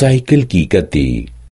cycle की गति